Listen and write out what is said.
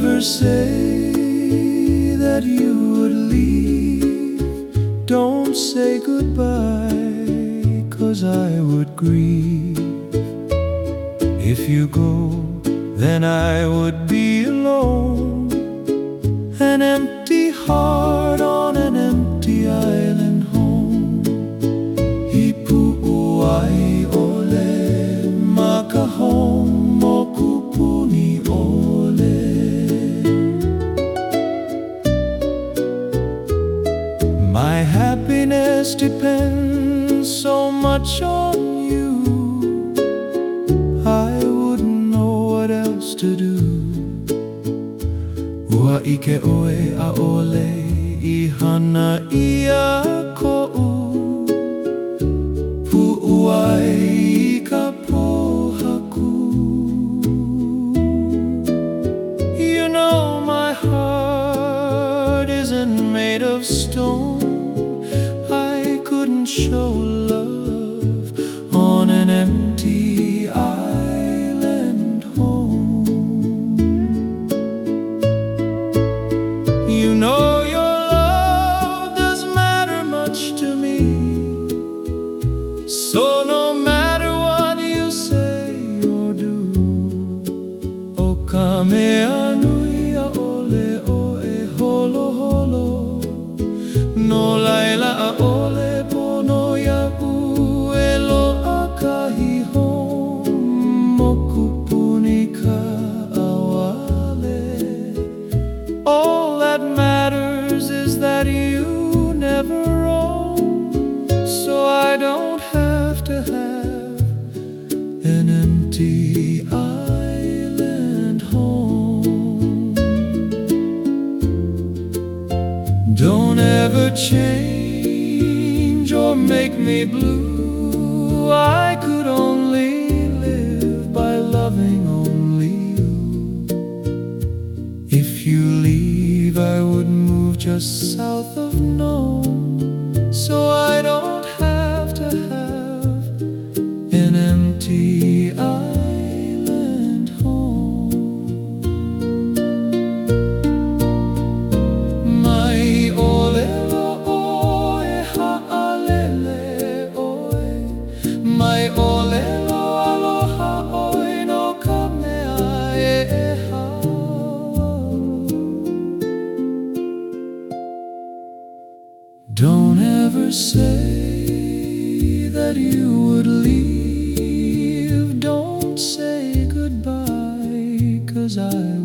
Never say that you would leave, don't say goodbye, cause I would grieve. If you go, then I would be alone, an empty heart. My happiness depends so much on you. I wouldn't know what else to do. Ua ike oe a ole i hana ia ko'u. Pu'uai ka. You know my heart isn't made of stone. Show love on an empty island home. You know your love doesn't matter much to me. So no matter what you say or do, oh, O kameanui a you never so I don't have to have an empty island home. Don't ever change or make me blue. I just south of Nome, so I Don't ever say that you would leave. Don't say goodbye, cause I